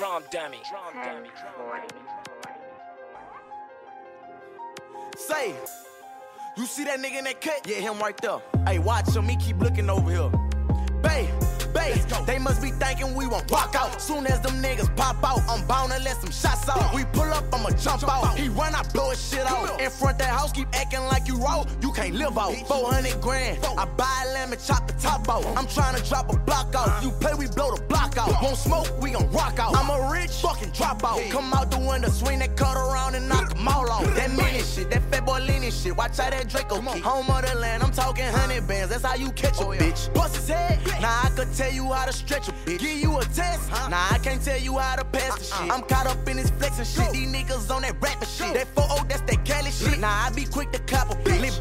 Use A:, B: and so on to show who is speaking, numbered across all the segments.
A: Drum dummy. Drum dummy.
B: Say, you see that nigga in that cut? Yeah, him right there. Hey, watch him, he keep looking over here. Bay, bay, they must be thinking we won't rock out. Soon as them niggas pop out, I'm bound to let some shots out. We pull up, I'ma jump out. He run, I blow his shit out. In front that house, keep acting like you raw, you can't live out. 400 grand, I buy a lamb and chop the top out. I'm trying to drop a block out. You play, we blow the block out. Won't smoke, we gon' rock out. I'm a rich fucking dropout. Come out the window, swing that cut around and knock them all off. That mini shit, that fat boy leaning shit. Watch out that Draco kick. Home of the land, I'm talking hundred bands. That's how you catch a bitch. Bust his head. Nah, I could tell you how to stretch a bitch. Give you a test. Nah, I can't tell you how to pass the shit. I'm caught up in this flexing shit. These niggas on that rapping shit. That 4 that's that Cali shit. Nah, I be quick to clap a bitch.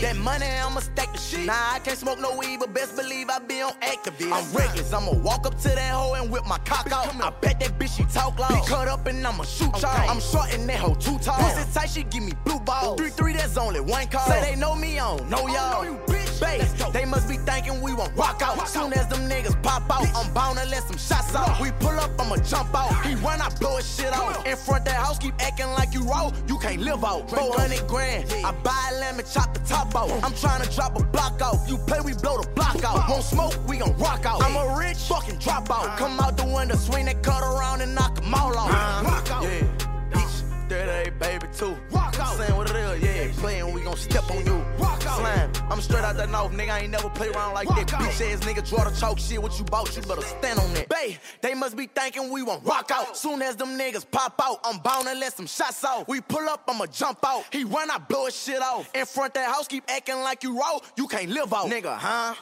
B: Lil Ben, this that ratchet shit. That money, I'ma stack the shit. Nah, I can't smoke no weed, but best believe I be on Actavis. I'm reckless. I'ma walk up to that hoe and whip my cock out. I bet that bitch she talk loud. Be cut up and I'ma shoot y'all. I'm short and that hoe too tall. Pussy tight, she give me blue balls. Three three, that's only one call. Say they know me, I don't know y'all. Babe, they must be thinking we won't rock out. Soon as them niggas pop out, I'm bound to let some shots out. We pull up, I'ma jump out. He run, I blow his shit out. In front that house, keep acting like you raw, you can't live out. 400 grand, I buy a and chop the top out. I'm trying to drop a block out. You play, we blow the block out. Won't smoke, we gon' rock out. I'm a rich fucking dropout. Uh-huh. Come out the window, swing that cut around and knock them all off. Uh-huh. Rock out. Yeah, bitch, 38 baby too. Rock out. Saying what it is, yeah. Playing, we gon' step on I'm straight out that north, nigga. I ain't never play around like that. Bitch ass nigga, draw the chalk shit. What you bought, you better stand on that. Bay, they must be thinking we won't rock out. Soon as them niggas pop out, I'm bound to let some shots out. We pull up, I'ma jump out. He run, I blow his shit off. In front that house, keep acting like you raw, you can't live out. Nigga, huh?